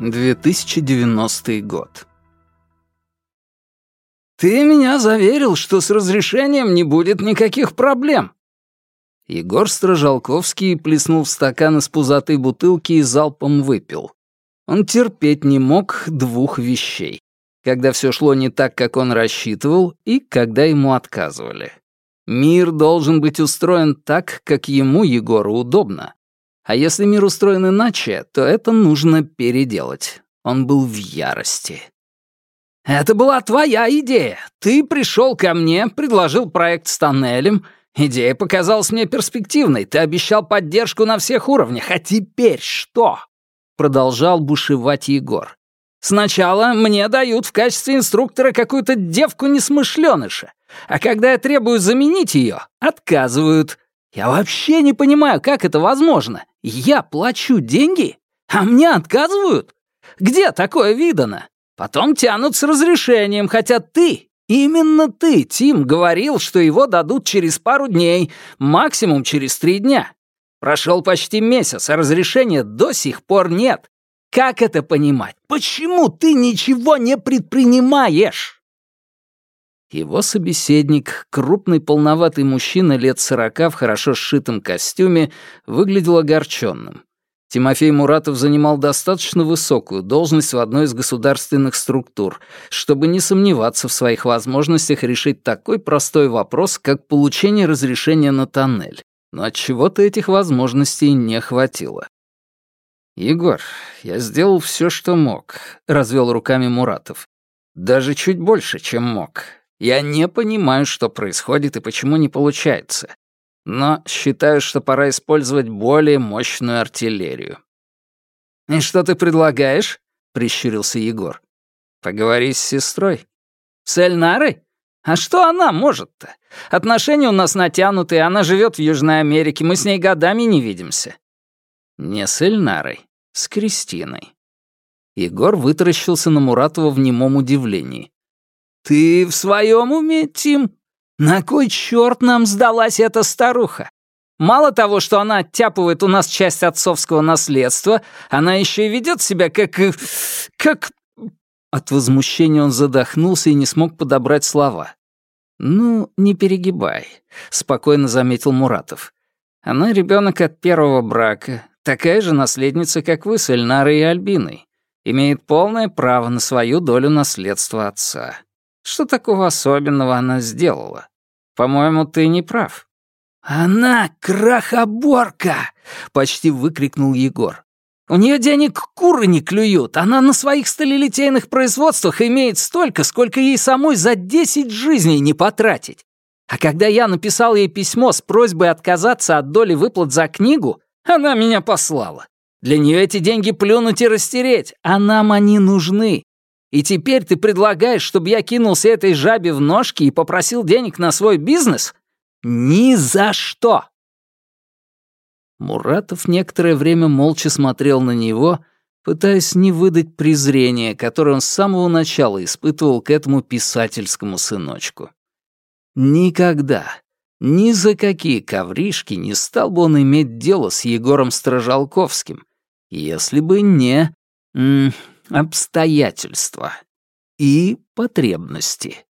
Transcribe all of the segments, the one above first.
2090 год. «Ты меня заверил, что с разрешением не будет никаких проблем». Егор Стражалковский плеснул в стакан из пузатой бутылки и залпом выпил. Он терпеть не мог двух вещей. Когда все шло не так, как он рассчитывал, и когда ему отказывали. Мир должен быть устроен так, как ему, Егору, удобно. А если мир устроен иначе, то это нужно переделать. Он был в ярости. «Это была твоя идея. Ты пришел ко мне, предложил проект с тоннелем. Идея показалась мне перспективной. Ты обещал поддержку на всех уровнях. А теперь что?» Продолжал бушевать Егор. «Сначала мне дают в качестве инструктора какую-то девку-несмышленыша, а когда я требую заменить ее, отказывают. Я вообще не понимаю, как это возможно. Я плачу деньги, а мне отказывают? Где такое видано? Потом тянут с разрешением, хотя ты, именно ты, Тим, говорил, что его дадут через пару дней, максимум через три дня. Прошел почти месяц, а разрешения до сих пор нет. Как это понимать? Почему ты ничего не предпринимаешь? Его собеседник, крупный полноватый мужчина лет сорока в хорошо сшитом костюме, выглядел огорченным. Тимофей Муратов занимал достаточно высокую должность в одной из государственных структур, чтобы не сомневаться в своих возможностях решить такой простой вопрос, как получение разрешения на тоннель. Но от чего-то этих возможностей не хватило. «Егор, я сделал все, что мог», — развел руками Муратов. «Даже чуть больше, чем мог. Я не понимаю, что происходит и почему не получается. Но считаю, что пора использовать более мощную артиллерию. «И что ты предлагаешь?» — прищурился Егор. «Поговори с сестрой». «С Эльнарой? А что она может-то? Отношения у нас натянутые, она живет в Южной Америке, мы с ней годами не видимся». «Не с Эльнарой, с Кристиной». Егор вытаращился на Муратова в немом удивлении. «Ты в своем уме, Тим? На кой черт нам сдалась эта старуха? Мало того, что она оттяпывает у нас часть отцовского наследства, она еще и ведет себя как... Э, как...» От возмущения он задохнулся и не смог подобрать слова. «Ну, не перегибай», — спокойно заметил Муратов. «Она ребенок от первого брака, такая же наследница, как вы с Эльнарой и Альбиной. Имеет полное право на свою долю наследства отца. Что такого особенного она сделала? По-моему, ты не прав». «Она крахоборка!» — почти выкрикнул Егор. «У нее денег куры не клюют. Она на своих сталелитейных производствах имеет столько, сколько ей самой за десять жизней не потратить. А когда я написал ей письмо с просьбой отказаться от доли выплат за книгу, она меня послала. Для нее эти деньги плюнуть и растереть, а нам они нужны. И теперь ты предлагаешь, чтобы я кинулся этой жабе в ножки и попросил денег на свой бизнес? Ни за что!» Муратов некоторое время молча смотрел на него, пытаясь не выдать презрения, которое он с самого начала испытывал к этому писательскому сыночку. Никогда, ни за какие ковришки не стал бы он иметь дело с Егором Стражалковским, если бы не обстоятельства и потребности.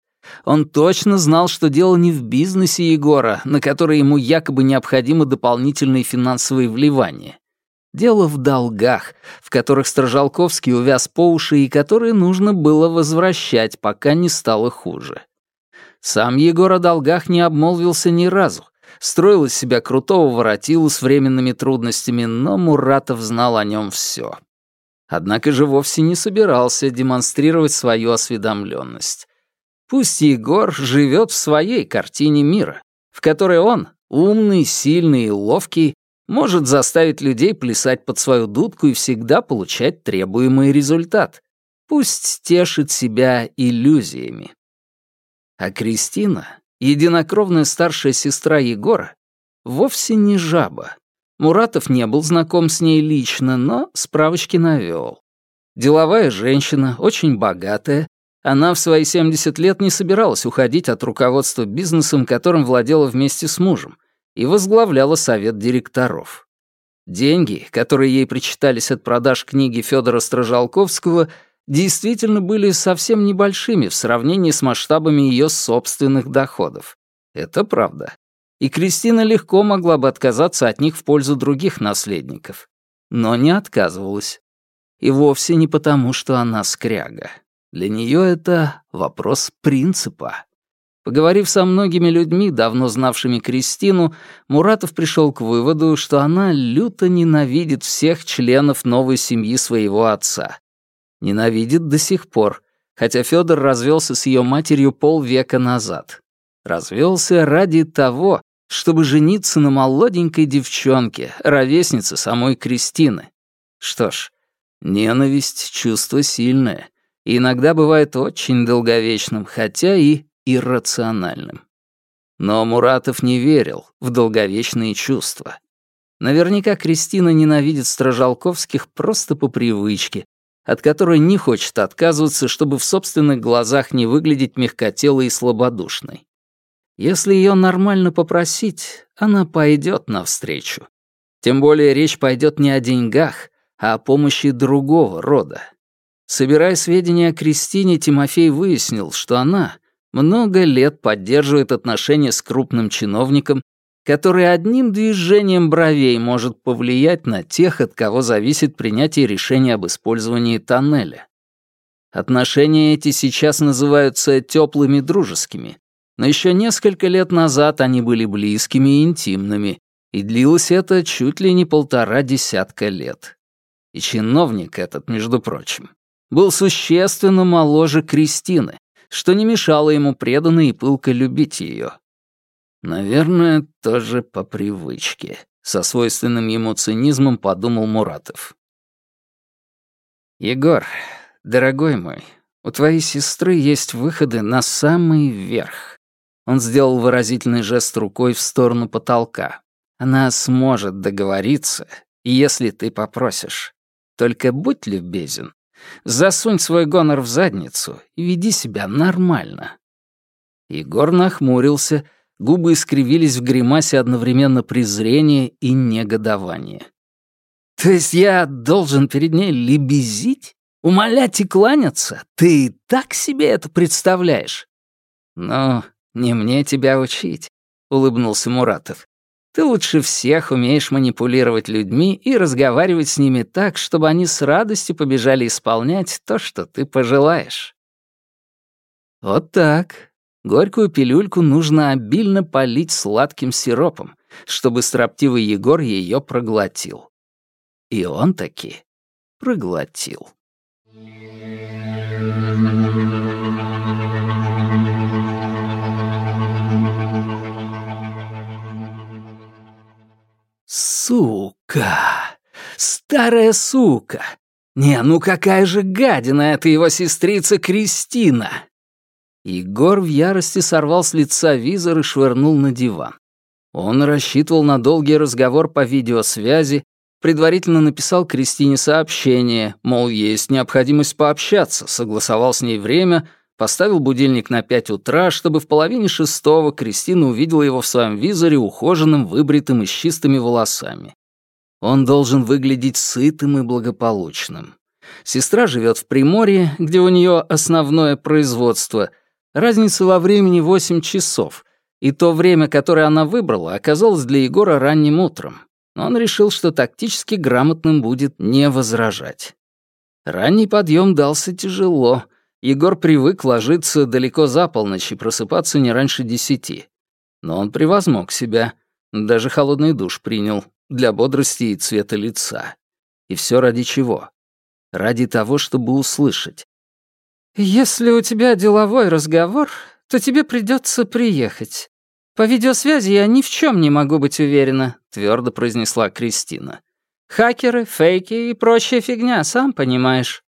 Он точно знал, что дело не в бизнесе Егора, на который ему якобы необходимы дополнительные финансовые вливания. Дело в долгах, в которых Стражалковский увяз по уши и которые нужно было возвращать, пока не стало хуже. Сам Егор о долгах не обмолвился ни разу, строил из себя крутого воротилу с временными трудностями, но Муратов знал о нем все. Однако же вовсе не собирался демонстрировать свою осведомленность. Пусть Егор живет в своей картине мира, в которой он, умный, сильный и ловкий, может заставить людей плясать под свою дудку и всегда получать требуемый результат. Пусть тешит себя иллюзиями. А Кристина, единокровная старшая сестра Егора, вовсе не жаба. Муратов не был знаком с ней лично, но справочки навёл. Деловая женщина, очень богатая, она в свои 70 лет не собиралась уходить от руководства бизнесом, которым владела вместе с мужем, и возглавляла совет директоров. Деньги, которые ей причитались от продаж книги Федора Стражалковского, действительно были совсем небольшими в сравнении с масштабами ее собственных доходов. Это правда. И Кристина легко могла бы отказаться от них в пользу других наследников. Но не отказывалась. И вовсе не потому, что она скряга. Для нее это вопрос принципа. Поговорив со многими людьми, давно знавшими Кристину, Муратов пришел к выводу, что она люто ненавидит всех членов новой семьи своего отца. Ненавидит до сих пор, хотя Федор развелся с ее матерью полвека назад. Развелся ради того, чтобы жениться на молоденькой девчонке, ровеснице самой Кристины. Что ж, ненависть — чувство сильное, и иногда бывает очень долговечным, хотя и иррациональным. Но Муратов не верил в долговечные чувства. Наверняка Кристина ненавидит Стражалковских просто по привычке, от которой не хочет отказываться, чтобы в собственных глазах не выглядеть мягкотелой и слабодушной. Если ее нормально попросить, она пойдет навстречу. Тем более речь пойдет не о деньгах, а о помощи другого рода. Собирая сведения о Кристине, Тимофей выяснил, что она много лет поддерживает отношения с крупным чиновником, который одним движением бровей может повлиять на тех, от кого зависит принятие решения об использовании тоннеля. Отношения эти сейчас называются теплыми дружескими, но еще несколько лет назад они были близкими и интимными, и длилось это чуть ли не полтора десятка лет. И чиновник этот, между прочим, был существенно моложе Кристины, что не мешало ему преданно и пылко любить ее. Наверное, тоже по привычке, со свойственным ему цинизмом подумал Муратов. «Егор, дорогой мой, у твоей сестры есть выходы на самый верх». Он сделал выразительный жест рукой в сторону потолка. «Она сможет договориться, если ты попросишь. Только будь любезен, Засунь свой гонор в задницу и веди себя нормально». Егор нахмурился, губы искривились в гримасе одновременно презрения и негодования. «То есть я должен перед ней лебезить? Умолять и кланяться? Ты так себе это представляешь?» «Ну, не мне тебя учить», — улыбнулся Муратов. Ты лучше всех умеешь манипулировать людьми и разговаривать с ними так, чтобы они с радостью побежали исполнять то, что ты пожелаешь. Вот так. Горькую пилюльку нужно обильно полить сладким сиропом, чтобы строптивый Егор ее проглотил. И он таки проглотил. Сука! Старая сука! Не, ну какая же гадина эта его сестрица Кристина! Егор в ярости сорвал с лица визор и швырнул на диван. Он рассчитывал на долгий разговор по видеосвязи, предварительно написал Кристине сообщение, мол, есть необходимость пообщаться, согласовал с ней время — Поставил будильник на пять утра, чтобы в половине шестого Кристина увидела его в своем визоре ухоженным, выбритым и с чистыми волосами. Он должен выглядеть сытым и благополучным. Сестра живет в Приморье, где у нее основное производство. Разница во времени восемь часов, и то время, которое она выбрала, оказалось для Егора ранним утром. Но он решил, что тактически грамотным будет не возражать. Ранний подъем дался тяжело — Егор привык ложиться далеко за полночь и просыпаться не раньше десяти. Но он превозмог себя, даже холодный душ принял для бодрости и цвета лица. И все ради чего? Ради того, чтобы услышать. «Если у тебя деловой разговор, то тебе придется приехать. По видеосвязи я ни в чем не могу быть уверена», — твердо произнесла Кристина. «Хакеры, фейки и прочая фигня, сам понимаешь».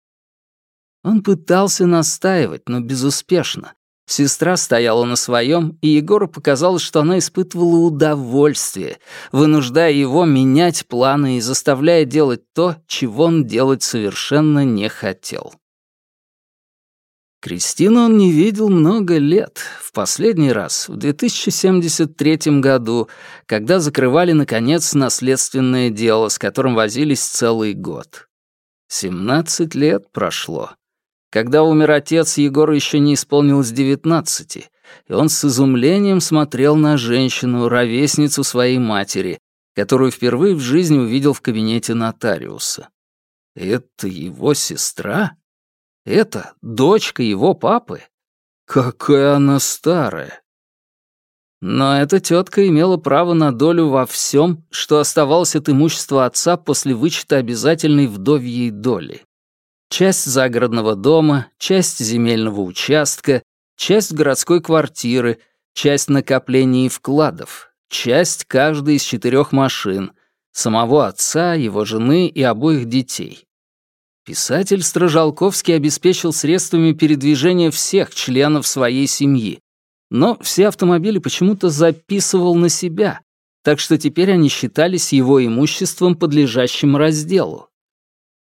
Он пытался настаивать, но безуспешно. Сестра стояла на своем, и Егору показалось, что она испытывала удовольствие, вынуждая его менять планы и заставляя делать то, чего он делать совершенно не хотел. Кристину он не видел много лет. В последний раз, в 2073 году, когда закрывали, наконец, наследственное дело, с которым возились целый год. 17 лет прошло. Когда умер отец, Егору еще не исполнилось 19, и он с изумлением смотрел на женщину, ровесницу своей матери, которую впервые в жизни увидел в кабинете нотариуса. Это его сестра? Это дочка его папы? Какая она старая! Но эта тетка имела право на долю во всем, что оставалось от имущества отца после вычета обязательной вдовьей доли. Часть загородного дома, часть земельного участка, часть городской квартиры, часть накоплений и вкладов, часть каждой из четырех машин, самого отца, его жены и обоих детей. Писатель Стражалковский обеспечил средствами передвижения всех членов своей семьи, но все автомобили почему-то записывал на себя, так что теперь они считались его имуществом, подлежащим разделу.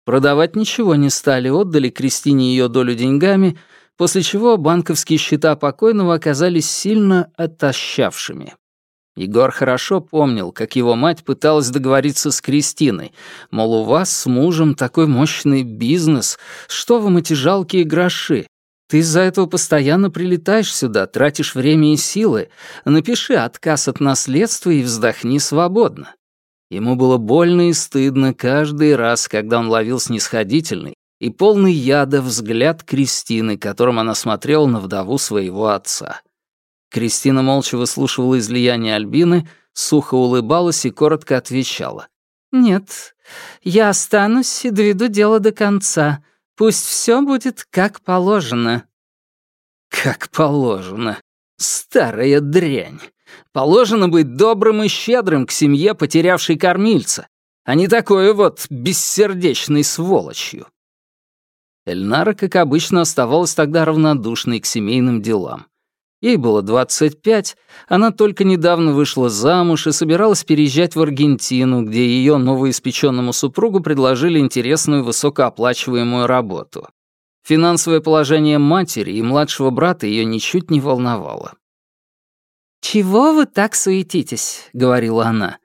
Продавать ничего не стали, отдали Кристине ее долю деньгами, после чего банковские счета покойного оказались сильно отощавшими. Егор хорошо помнил, как его мать пыталась договориться с Кристиной, мол, у вас с мужем такой мощный бизнес, что вам эти жалкие гроши? Ты из-за этого постоянно прилетаешь сюда, тратишь время и силы. Напиши отказ от наследства и вздохни свободно. Ему было больно и стыдно каждый раз, когда он ловил снисходительный и полный яда взгляд Кристины, которым она смотрела на вдову своего отца. Кристина молча выслушивала излияние Альбины, сухо улыбалась и коротко отвечала. «Нет, я останусь и доведу дело до конца. Пусть все будет как положено». «Как положено. Старая дрянь. Положено быть добрым и щедрым к семье, потерявшей кормильца, а не такой вот бессердечной сволочью». Эльнара, как обычно, оставалась тогда равнодушной к семейным делам. Ей было 25, она только недавно вышла замуж и собиралась переезжать в Аргентину, где ее новоиспеченному супругу предложили интересную высокооплачиваемую работу. Финансовое положение матери и младшего брата ее ничуть не волновало. «Чего вы так суетитесь?» — говорила она.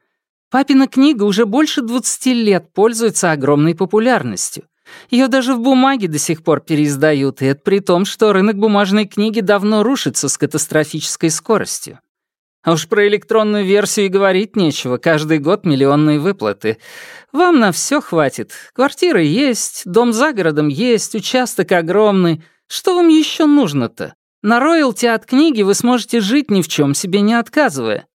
«Папина книга уже больше 20 лет пользуется огромной популярностью. Ее даже в бумаге до сих пор переиздают, и это при том, что рынок бумажной книги давно рушится с катастрофической скоростью. А уж про электронную версию и говорить нечего, каждый год миллионные выплаты. Вам на все хватит. Квартира есть, дом за городом есть, участок огромный. Что вам еще нужно-то? На роялти от книги вы сможете жить ни в чем себе не отказывая.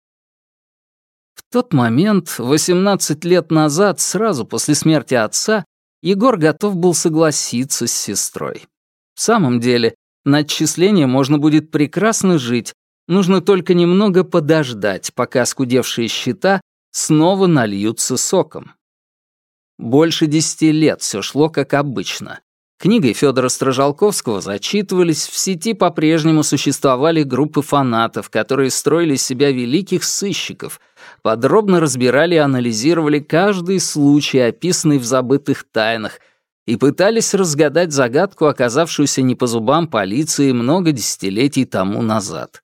В тот момент, 18 лет назад, сразу после смерти отца, Егор готов был согласиться с сестрой. В самом деле, на отчисление можно будет прекрасно жить, нужно только немного подождать, пока скудевшие счета снова нальются соком. Больше десяти лет все шло как обычно. Книгой Федора Стражалковского зачитывались, в сети по-прежнему существовали группы фанатов, которые строили из себя великих сыщиков, подробно разбирали и анализировали каждый случай, описанный в забытых тайнах, и пытались разгадать загадку, оказавшуюся не по зубам полиции много десятилетий тому назад.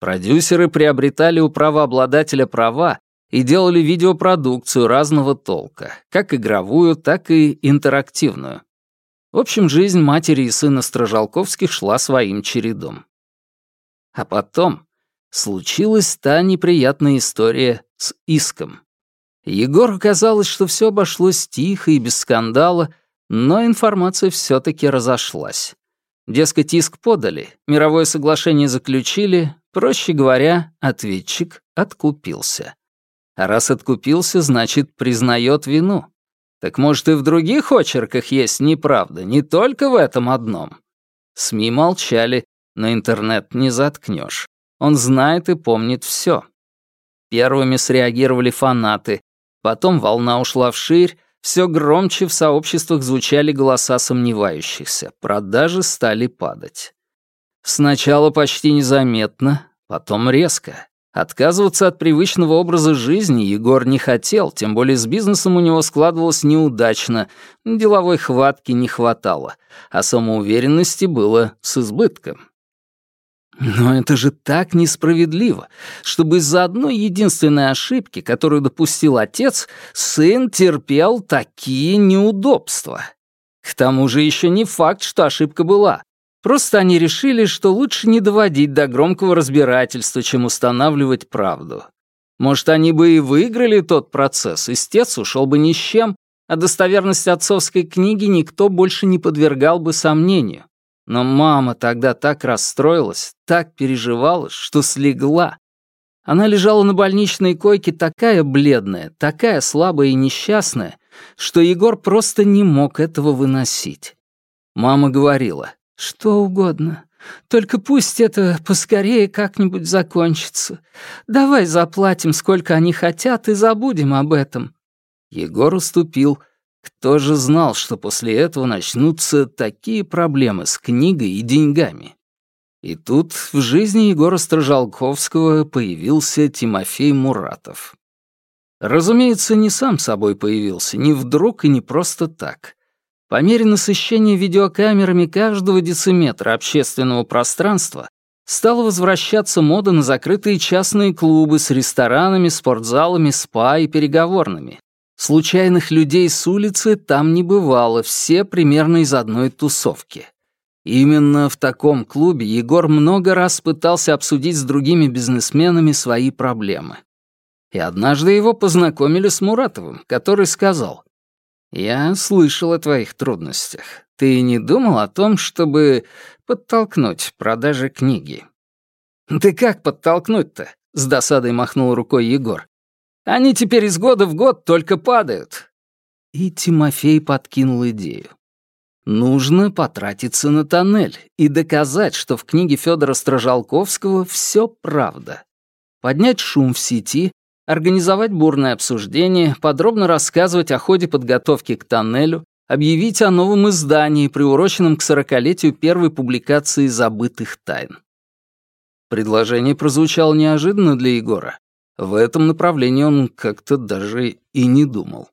Продюсеры приобретали у правообладателя права и делали видеопродукцию разного толка, как игровую, так и интерактивную. В общем, жизнь матери и сына Стражалковских шла своим чередом. А потом случилась та неприятная история с иском. Егору казалось, что все обошлось тихо и без скандала, но информация все таки разошлась. Дескать, иск подали, мировое соглашение заключили, проще говоря, ответчик откупился. А раз откупился, значит, признает вину. Так может, и в других очерках есть неправда, не только в этом одном. СМИ молчали, но интернет не заткнешь. Он знает и помнит все. Первыми среагировали фанаты, потом волна ушла вширь, все громче в сообществах звучали голоса сомневающихся, продажи стали падать. Сначала почти незаметно, потом резко. Отказываться от привычного образа жизни Егор не хотел, тем более с бизнесом у него складывалось неудачно, деловой хватки не хватало, а самоуверенности было с избытком. Но это же так несправедливо, чтобы из-за одной единственной ошибки, которую допустил отец, сын терпел такие неудобства. К тому же еще не факт, что ошибка была. Просто они решили, что лучше не доводить до громкого разбирательства, чем устанавливать правду. Может, они бы и выиграли тот процесс, истец ушел бы ни с чем, а достоверность отцовской книги никто больше не подвергал бы сомнению. Но мама тогда так расстроилась, так переживала, что слегла. Она лежала на больничной койке такая бледная, такая слабая и несчастная, что Егор просто не мог этого выносить. Мама говорила, «Что угодно, только пусть это поскорее как-нибудь закончится. Давай заплатим, сколько они хотят, и забудем об этом». Егор уступил, — кто же знал, что после этого начнутся такие проблемы с книгой и деньгами? И тут в жизни Егора Стражалковского появился Тимофей Муратов. Разумеется, не сам собой появился, не вдруг и не просто так. По мере насыщения видеокамерами каждого дециметра общественного пространства стала возвращаться мода на закрытые частные клубы с ресторанами, спортзалами, спа и переговорными. Случайных людей с улицы там не бывало, все примерно из одной тусовки. Именно в таком клубе Егор много раз пытался обсудить с другими бизнесменами свои проблемы. И однажды его познакомили с Муратовым, который сказал, «Я слышал о твоих трудностях. Ты не думал о том, чтобы подтолкнуть продажи книги?» «Ты как подтолкнуть-то?» — с досадой махнул рукой Егор. Они теперь из года в год только падают». И Тимофей подкинул идею. Нужно потратиться на тоннель и доказать, что в книге Федора Стражалковского все правда. Поднять шум в сети, организовать бурное обсуждение, подробно рассказывать о ходе подготовки к тоннелю, объявить о новом издании, приуроченном к сорокалетию первой публикации «Забытых тайн». Предложение прозвучало неожиданно для Егора. В этом направлении он как-то даже и не думал.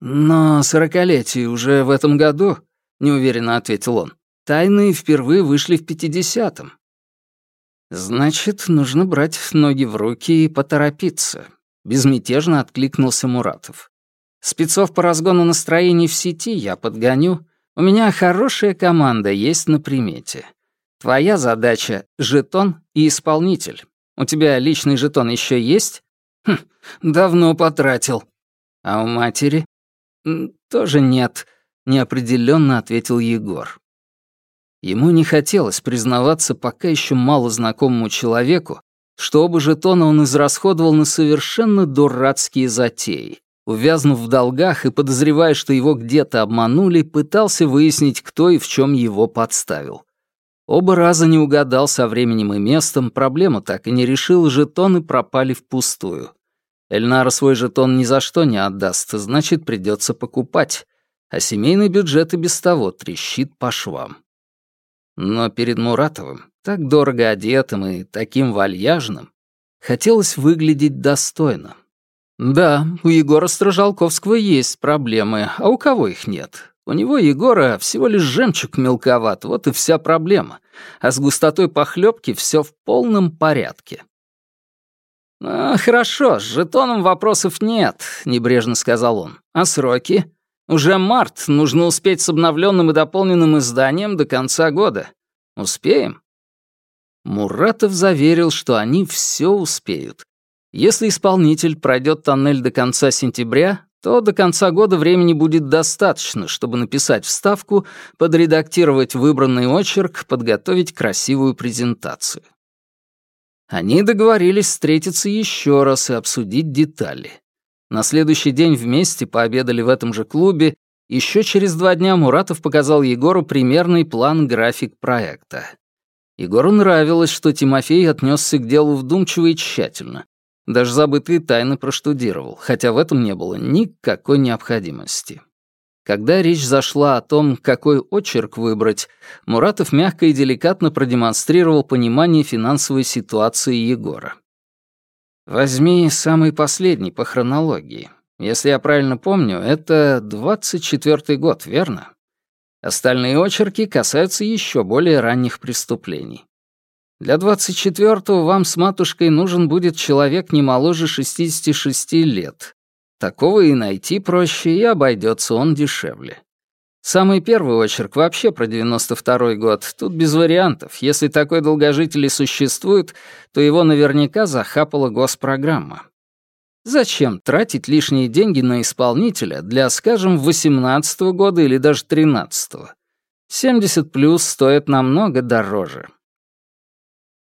«Но сорокалетие уже в этом году», — неуверенно ответил он. «Тайны впервые вышли в пятидесятом». «Значит, нужно брать ноги в руки и поторопиться», — безмятежно откликнулся Муратов. «Спецов по разгону настроений в сети я подгоню. У меня хорошая команда есть на примете. Твоя задача — жетон и исполнитель. У тебя личный жетон еще есть? Хм, давно потратил. А у матери? Тоже нет, неопределенно ответил Егор. Ему не хотелось признаваться пока еще мало знакомому человеку, что оба жетона он израсходовал на совершенно дурацкие затеи. Увязнув в долгах и подозревая, что его где-то обманули, пытался выяснить, кто и в чем его подставил. Оба раза не угадал со временем и местом, проблему так и не решил, жетоны пропали впустую. Эльнара свой жетон ни за что не отдаст, значит, придется покупать. А семейный бюджет и без того трещит по швам. Но перед Муратовым, так дорого одетым и таким вальяжным, хотелось выглядеть достойно. Да, у Егора Стражалковского есть проблемы, а у кого их нет? У него, Егора, всего лишь жемчуг мелковат, вот и вся проблема. А с густотой похлебки все в полном порядке. «А, «Хорошо, с жетоном вопросов нет», — небрежно сказал он. «А сроки? Уже март, нужно успеть с обновленным и дополненным изданием до конца года. Успеем?» Муратов заверил, что они все успеют. Если исполнитель пройдет тоннель до конца сентября, то до конца года времени будет достаточно, чтобы написать вставку, подредактировать выбранный очерк, подготовить красивую презентацию. Они договорились встретиться еще раз и обсудить детали. На следующий день вместе пообедали в этом же клубе. Еще через два дня Муратов показал Егору примерный план-график проекта. Егору нравилось, что Тимофей отнесся к делу вдумчиво и тщательно, даже забытые тайны проштудировал, хотя в этом не было никакой необходимости. Когда речь зашла о том, какой очерк выбрать, Муратов мягко и деликатно продемонстрировал понимание финансовой ситуации Егора. Возьми самый последний по хронологии. Если я правильно помню, это 24-й год, верно? Остальные очерки касаются еще более ранних преступлений. Для 24-го вам с матушкой нужен будет человек не моложе 66 лет. Такого и найти проще, и обойдется он дешевле. Самый первый очерк вообще про 92-й год. Тут без вариантов. Если такой долгожитель и существует, то его наверняка захапала госпрограмма. Зачем тратить лишние деньги на исполнителя для, скажем, 18-го года или даже 13-го? 70 плюс стоит намного дороже.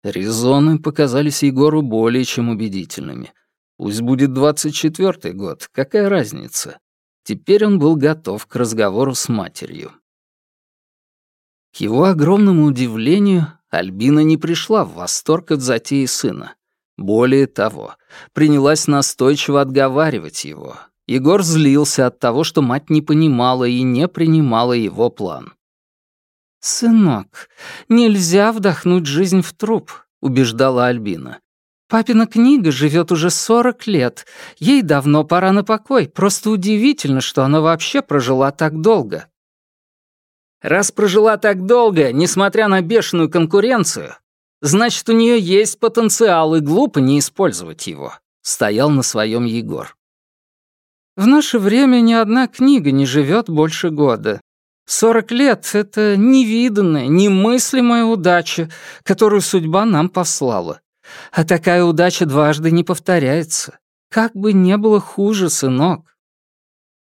Резоны показались Егору более чем убедительными. Пусть будет 24-й год, какая разница? Теперь он был готов к разговору с матерью. К его огромному удивлению, Альбина не пришла в восторг от затеи сына. Более того, принялась настойчиво отговаривать его. Егор злился от того, что мать не понимала и не принимала его план. «Сынок, нельзя вдохнуть жизнь в труп», — убеждала Альбина. Папина книга живет уже сорок лет. Ей давно пора на покой. Просто удивительно, что она вообще прожила так долго. Раз прожила так долго, несмотря на бешеную конкуренцию, значит, у нее есть потенциал, и глупо не использовать его. Стоял на своем Егор. В наше время ни одна книга не живет больше года. Сорок лет — это невиданная, немыслимая удача, которую судьба нам послала. А такая удача дважды не повторяется. Как бы не было хуже, сынок.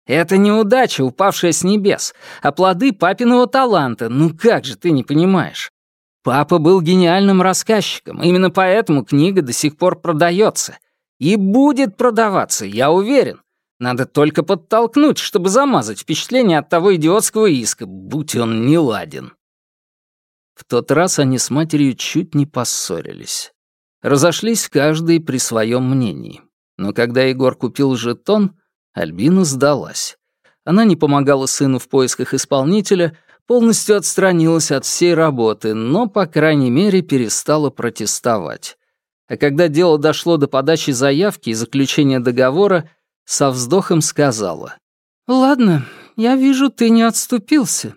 Это не удача, упавшая с небес, а плоды папиного таланта. Ну как же ты не понимаешь? Папа был гениальным рассказчиком, именно поэтому книга до сих пор продается. И будет продаваться, я уверен. Надо только подтолкнуть, чтобы замазать впечатление от того идиотского иска, будь он не ладен. В тот раз они с матерью чуть не поссорились. Разошлись каждый при своем мнении. Но когда Егор купил жетон, Альбина сдалась. Она не помогала сыну в поисках исполнителя, полностью отстранилась от всей работы, но, по крайней мере, перестала протестовать. А когда дело дошло до подачи заявки и заключения договора, со вздохом сказала. «Ладно, я вижу, ты не отступился.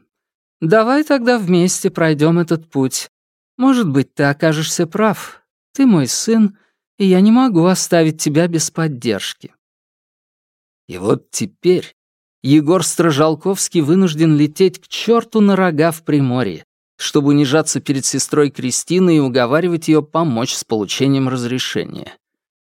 Давай тогда вместе пройдем этот путь. Может быть, ты окажешься прав. Ты мой сын, и я не могу оставить тебя без поддержки». И вот теперь Егор Стражалковский вынужден лететь к черту на рога в Приморье, чтобы унижаться перед сестрой Кристиной и уговаривать ее помочь с получением разрешения.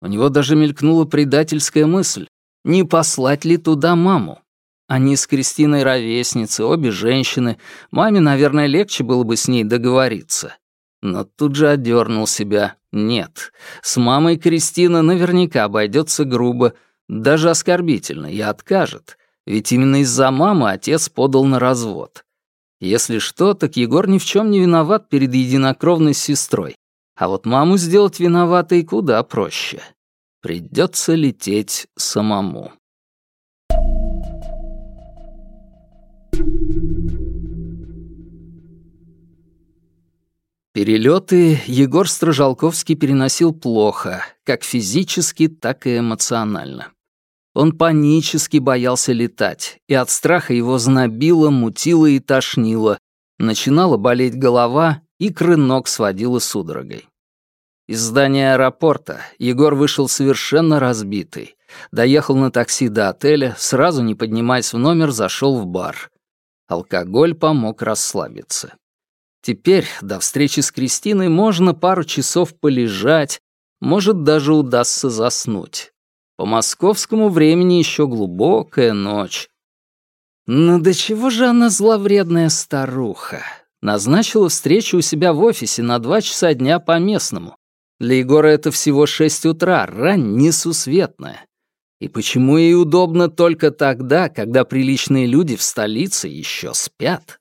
У него даже мелькнула предательская мысль, не послать ли туда маму. Они с Кристиной ровесницы, обе женщины, маме, наверное, легче было бы с ней договориться. Но тут же одернул себя. Нет, с мамой Кристина наверняка обойдется грубо, даже оскорбительно, и откажет. Ведь именно из-за мамы отец подал на развод. Если что, так Егор ни в чем не виноват перед единокровной сестрой. А вот маму сделать виноватой куда проще. Придется лететь самому. Перелеты Егор Стражалковский переносил плохо, как физически, так и эмоционально. Он панически боялся летать, и от страха его знобило, мутило и тошнило. Начинала болеть голова, и крынок сводила судорогой. Из здания аэропорта Егор вышел совершенно разбитый. Доехал на такси до отеля, сразу не поднимаясь в номер, зашел в бар. Алкоголь помог расслабиться. Теперь до встречи с Кристиной можно пару часов полежать, может, даже удастся заснуть. По московскому времени еще глубокая ночь. Ну до чего же она зловредная старуха? Назначила встречу у себя в офисе на два часа дня по местному. Для Егора это всего шесть утра, рань несусветная. И почему ей удобно только тогда, когда приличные люди в столице еще спят?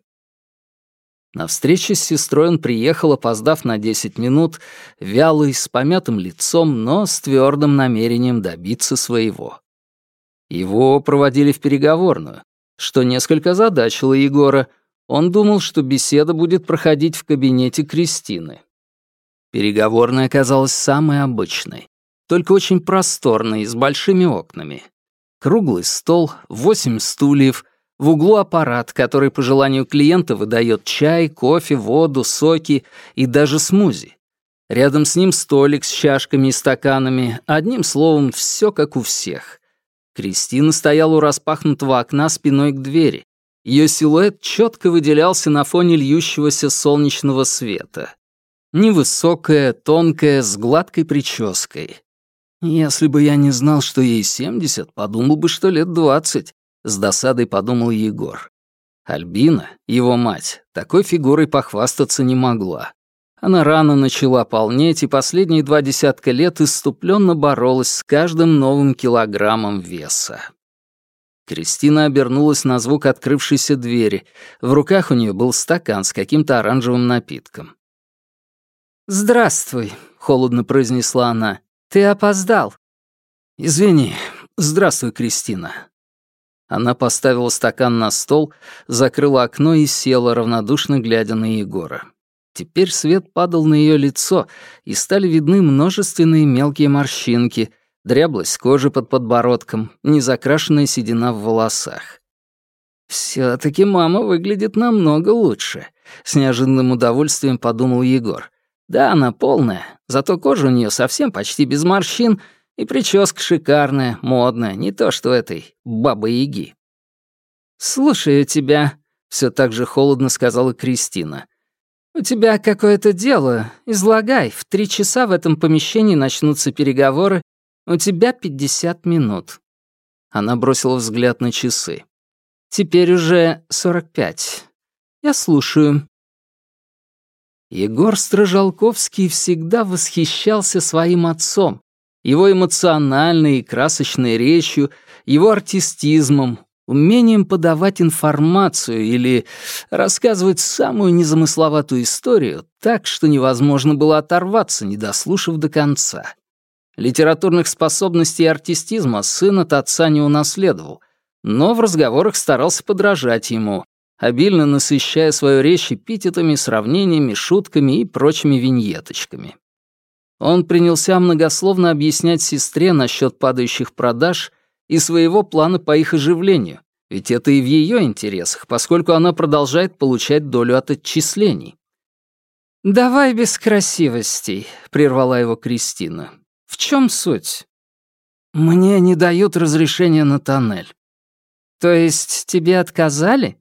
На встречу с сестрой он приехал, опоздав на 10 минут, вялый, с помятым лицом, но с твердым намерением добиться своего. Его проводили в переговорную, что несколько задачило Егора. Он думал, что беседа будет проходить в кабинете Кристины. Переговорная оказалась самой обычной. только очень просторный, с большими окнами. Круглый стол, восемь стульев, в углу аппарат, который по желанию клиента выдает чай, кофе, воду, соки и даже смузи. Рядом с ним столик с чашками и стаканами, одним словом, все как у всех. Кристина стояла у распахнутого окна спиной к двери. Ее силуэт четко выделялся на фоне льющегося солнечного света. Невысокая, тонкая, с гладкой прической. Если бы я не знал, что ей семьдесят, подумал бы, что лет двадцать. С досадой подумал Егор. Альбина, его мать, такой фигурой похвастаться не могла. Она рано начала полнеть и последние два десятка лет иступленно боролась с каждым новым килограммом веса. Кристина обернулась на звук открывшейся двери. В руках у нее был стакан с каким-то оранжевым напитком. «Здравствуй», — холодно произнесла она. «Ты опоздал». «Извини. Здравствуй, Кристина. Она поставила стакан на стол, закрыла окно и села, равнодушно глядя на Егора. Теперь свет падал на ее лицо, и стали видны множественные мелкие морщинки, дряблость кожи под подбородком, незакрашенная седина в волосах. все таки мама выглядит намного лучше», — с неожиданным удовольствием подумал Егор. «Да, она полная, зато кожа у нее совсем почти без морщин, и прическа шикарная, модная, не то что этой бабы-яги. «Слушаю тебя», — все так же холодно сказала Кристина. «У тебя какое-то дело. Излагай. В три часа в этом помещении начнутся переговоры. У тебя пятьдесят минут». Она бросила взгляд на часы. «Теперь уже сорок пять. Я слушаю». Егор Стражалковский всегда восхищался своим отцом, его эмоциональной и красочной речью, его артистизмом, умением подавать информацию или рассказывать самую незамысловатую историю так, что невозможно было оторваться, не дослушав до конца. Литературных способностей и артистизма сын от отца не унаследовал, но в разговорах старался подражать ему, обильно насыщая свою речь эпитетами, сравнениями, шутками и прочими виньеточками. Он принялся многословно объяснять сестре насчет падающих продаж и своего плана по их оживлению, ведь это и в ее интересах, поскольку она продолжает получать долю от отчислений. «Давай без красивостей», — прервала его Кристина. «В чем суть?» «Мне не дают разрешения на тоннель». «То есть тебе отказали?»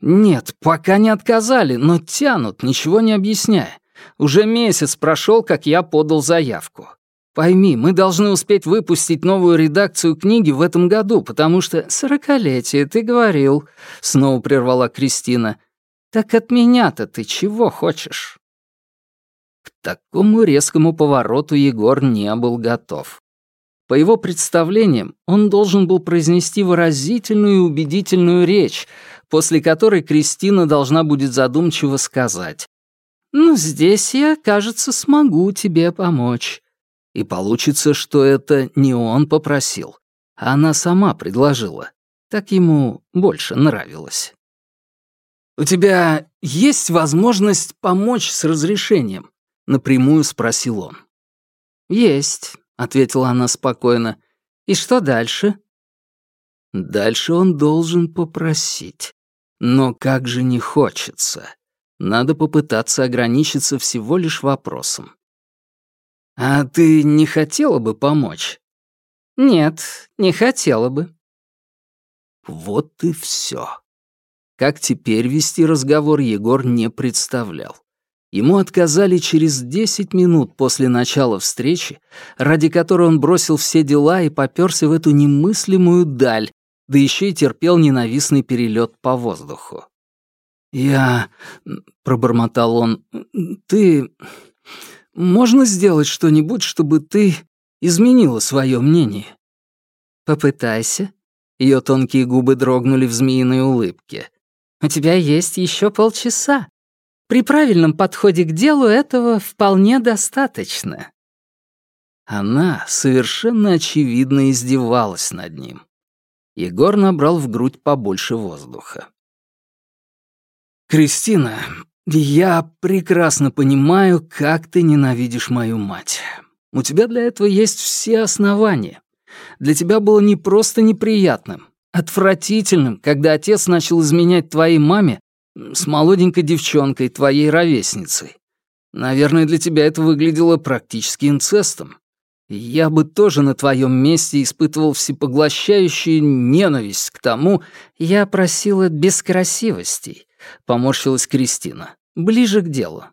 «Нет, пока не отказали, но тянут, ничего не объясняя. Уже месяц прошел, как я подал заявку. Пойми, мы должны успеть выпустить новую редакцию книги в этом году, потому что... Сорокалетие, ты говорил, — снова прервала Кристина. Так от меня-то ты чего хочешь? К такому резкому повороту Егор не был готов. По его представлениям, он должен был произнести выразительную и убедительную речь, после которой Кристина должна будет задумчиво сказать «Ну, здесь я, кажется, смогу тебе помочь». И получится, что это не он попросил, а она сама предложила. Так ему больше нравилось. «У тебя есть возможность помочь с разрешением?» — напрямую спросил он. «Есть», — ответила она спокойно. «И что дальше?» Дальше он должен попросить. Но как же не хочется. Надо попытаться ограничиться всего лишь вопросом. «А ты не хотела бы помочь?» «Нет, не хотела бы». Вот и все. Как теперь вести разговор, Егор не представлял. Ему отказали через 10 минут после начала встречи, ради которой он бросил все дела и попёрся в эту немыслимую даль, да еще и терпел ненавистный перелет по воздуху. «Я...» — пробормотал он. «Ты... Можно сделать что-нибудь, чтобы ты изменила свое мнение?» «Попытайся». Ее тонкие губы дрогнули в змеиной улыбке. «У тебя есть еще полчаса. При правильном подходе к делу этого вполне достаточно». Она совершенно очевидно издевалась над ним. Егор набрал в грудь побольше воздуха. «Кристина, я прекрасно понимаю, как ты ненавидишь мою мать. У тебя для этого есть все основания. Для тебя было не просто неприятным, отвратительным, когда отец начал изменять твоей маме с молоденькой девчонкой, твоей ровесницей. Наверное, для тебя это выглядело практически инцестом. Я бы тоже на твоем месте испытывал всепоглощающую ненависть к тому, я просила без красивостей, поморщилась Кристина. Ближе к делу.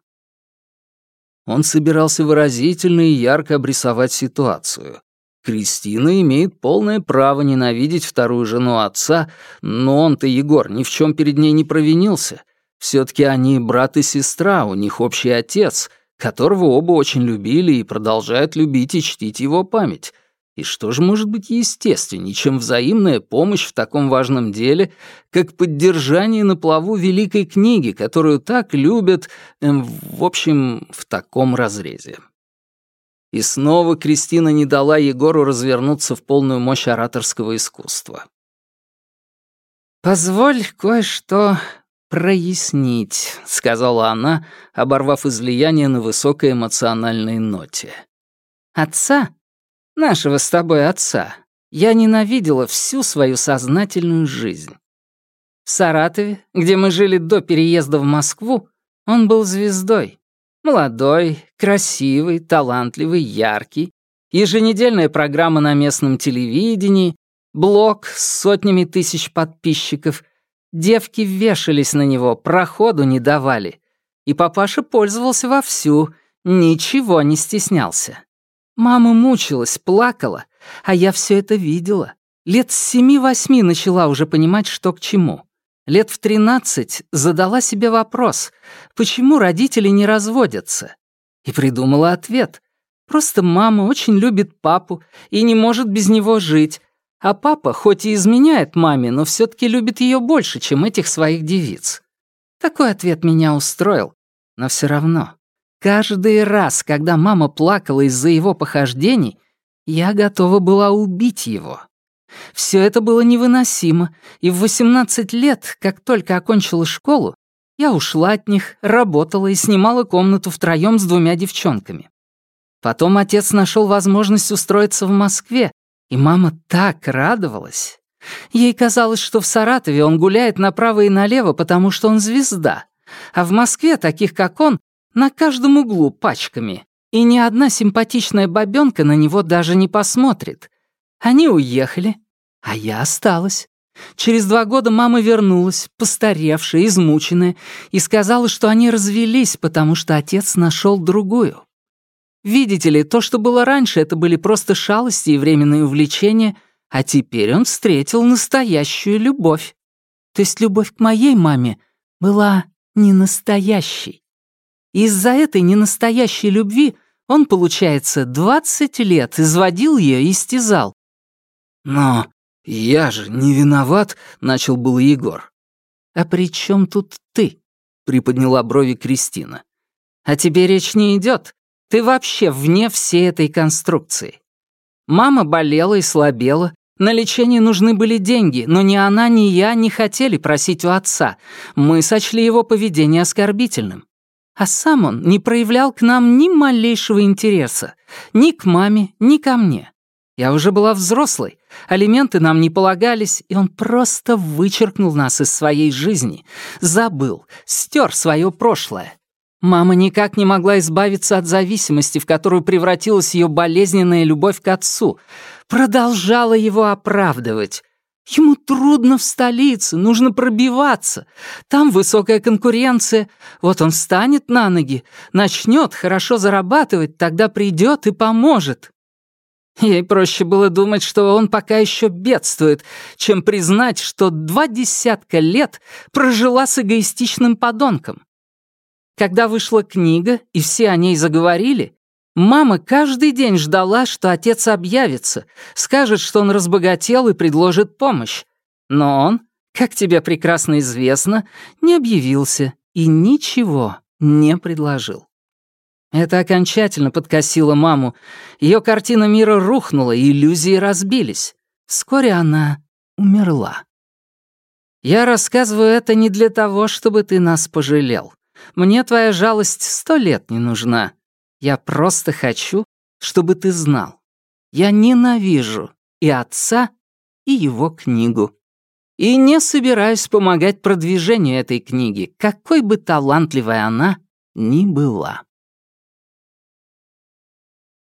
Он собирался выразительно и ярко обрисовать ситуацию. Кристина имеет полное право ненавидеть вторую жену отца, но он-то, Егор, ни в чем перед ней не провинился. все таки они брат и сестра, у них общий отец, которого оба очень любили и продолжают любить и чтить его память. И что же может быть естественнее, чем взаимная помощь в таком важном деле, как поддержание на плаву великой книги, которую так любят, эм, в общем, в таком разрезе. И снова Кристина не дала Егору развернуться в полную мощь ораторского искусства. «Позволь кое-что прояснить», — сказала она, оборвав излияние на высокой эмоциональной ноте. «Отца, нашего с тобой отца, я ненавидела всю свою сознательную жизнь. В Саратове, где мы жили до переезда в Москву, он был звездой. Молодой, красивый, талантливый, яркий. Еженедельная программа на местном телевидении, блог с сотнями тысяч подписчиков, Девки вешались на него, проходу не давали. И папаша пользовался вовсю, ничего не стеснялся. Мама мучилась, плакала, а я все это видела. Лет с семи-восьми начала уже понимать, что к чему. Лет в тринадцать задала себе вопрос, почему родители не разводятся. И придумала ответ. Просто мама очень любит папу и не может без него жить, а папа, хоть и изменяет маме, но все таки любит ее больше, чем этих своих девиц. Такой ответ меня устроил. Но все равно, каждый раз, когда мама плакала из-за его похождений, я готова была убить его. Все это было невыносимо, и в 18 лет, как только окончила школу, я ушла от них, работала и снимала комнату втроем с двумя девчонками. Потом отец нашел возможность устроиться в Москве, и мама так радовалась. Ей казалось, что в Саратове он гуляет направо и налево, потому что он звезда. А в Москве таких, как он, на каждом углу пачками. И ни одна симпатичная бабёнка на него даже не посмотрит. Они уехали, а я осталась. Через два года мама вернулась, постаревшая, измученная, и сказала, что они развелись, потому что отец нашел другую. Видите ли, то, что было раньше, это были просто шалости и временные увлечения, а теперь он встретил настоящую любовь. То есть любовь к моей маме была не настоящей. Из-за этой ненастоящей любви он, получается, 20 лет изводил ее и истязал. «Но я же не виноват», — начал был Егор. «А при чем тут ты?» — приподняла брови Кристина. «А тебе речь не идет. Ты вообще вне всей этой конструкции. Мама болела и слабела, на лечение нужны были деньги, но ни она, ни я не хотели просить у отца. Мы сочли его поведение оскорбительным. А сам он не проявлял к нам ни малейшего интереса. Ни к маме, ни ко мне. Я уже была взрослой, алименты нам не полагались, и он просто вычеркнул нас из своей жизни, забыл, стер свое прошлое. Мама никак не могла избавиться от зависимости, в которую превратилась ее болезненная любовь к отцу. Продолжала его оправдывать. Ему трудно в столице, нужно пробиваться. Там высокая конкуренция. Вот он встанет на ноги, начнет хорошо зарабатывать, тогда придет и поможет. Ей проще было думать, что он пока еще бедствует, чем признать, что два десятка лет прожила с эгоистичным подонком. Когда вышла книга, и все о ней заговорили, мама каждый день ждала, что отец объявится, скажет, что он разбогател и предложит помощь. Но он, как тебе прекрасно известно, не объявился и ничего не предложил. Это окончательно подкосило маму. Ее картина мира рухнула, иллюзии разбились. Вскоре она умерла. Я рассказываю это не для того, чтобы ты нас пожалел. Мне твоя жалость сто лет не нужна. Я просто хочу, чтобы ты знал. Я ненавижу и отца, и его книгу. И не собираюсь помогать продвижению этой книги, какой бы талантливой она ни была.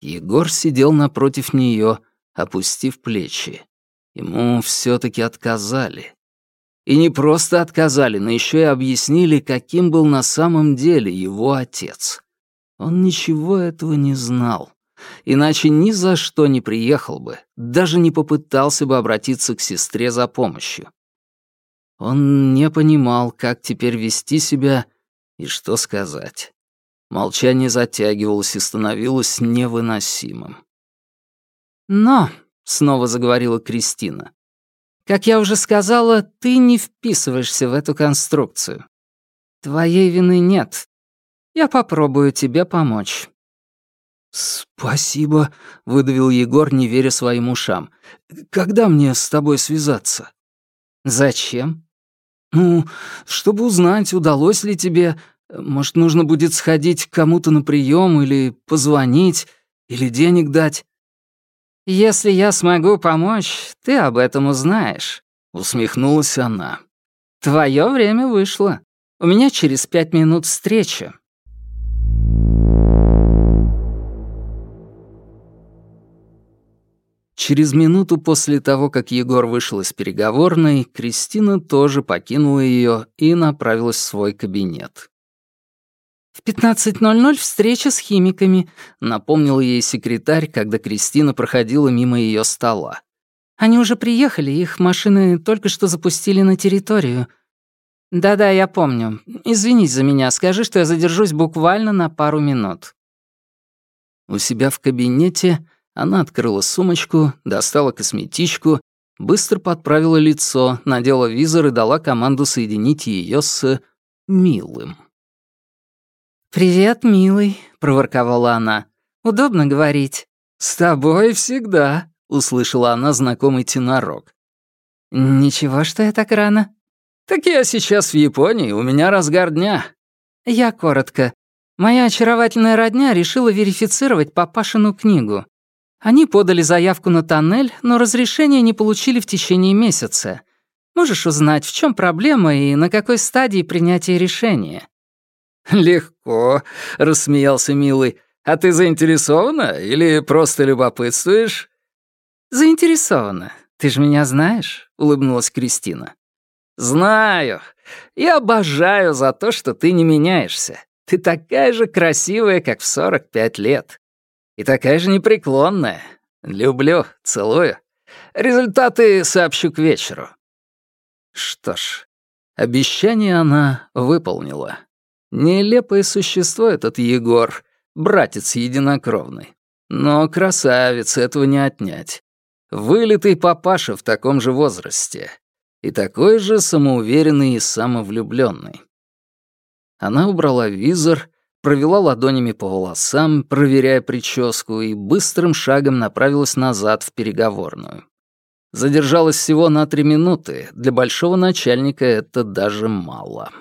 Егор сидел напротив нее, опустив плечи. Ему все таки отказали. И не просто отказали, но еще и объяснили, каким был на самом деле его отец. Он ничего этого не знал. Иначе ни за что не приехал бы, даже не попытался бы обратиться к сестре за помощью. Он не понимал, как теперь вести себя и что сказать. Молчание затягивалось и становилось невыносимым. «Но», — снова заговорила Кристина, «как я уже сказала, ты не вписываешься в эту конструкцию. Твоей вины нет. Я попробую тебе помочь». «Спасибо», — выдавил Егор, не веря своим ушам. «Когда мне с тобой связаться?» «Зачем?» «Ну, чтобы узнать, удалось ли тебе может, нужно будет сходить к кому-то на прием или позвонить, или денег дать?» «Если я смогу помочь, ты об этом узнаешь», — усмехнулась она. «Твое время вышло. У меня через пять минут встреча». Через минуту после того, как Егор вышел из переговорной, Кристина тоже покинула ее и направилась в свой кабинет. «В 15.00 встреча с химиками», — напомнил ей секретарь, когда Кристина проходила мимо ее стола. «Они уже приехали, их машины только что запустили на территорию». «Да-да, я помню. Извинись за меня, скажи, что я задержусь буквально на пару минут». У себя в кабинете она открыла сумочку, достала косметичку, быстро подправила лицо, надела визор и дала команду соединить ее с... милым. «Привет, милый», — проворковала она. «Удобно говорить?» «С тобой всегда», — услышала она знакомый тенорок. «Ничего, что я так рано?» «Так я сейчас в Японии, у меня разгар дня». «Я коротко. Моя очаровательная родня решила верифицировать папашину книгу. Они подали заявку на тоннель, но разрешения не получили в течение месяца. Можешь узнать, в чем проблема и на какой стадии принятия решения?» «Легко», — рассмеялся милый. «А ты заинтересована или просто любопытствуешь?» «Заинтересована. Ты же меня знаешь», — улыбнулась Кристина. «Знаю. Я обожаю за то, что ты не меняешься. Ты такая же красивая, как в 45 лет. И такая же непреклонная. Люблю, целую. Результаты сообщу к вечеру». Что ж, обещание она выполнила. Нелепое существо этот Егор, братец единокровный. Но красавец, этого не отнять. Вылитый папаша в таком же возрасте. И такой же самоуверенный и самовлюбленный. Она убрала визор, провела ладонями по волосам, проверяя прическу, и быстрым шагом направилась назад в переговорную. Задержалась всего на три минуты, для большого начальника это даже мало.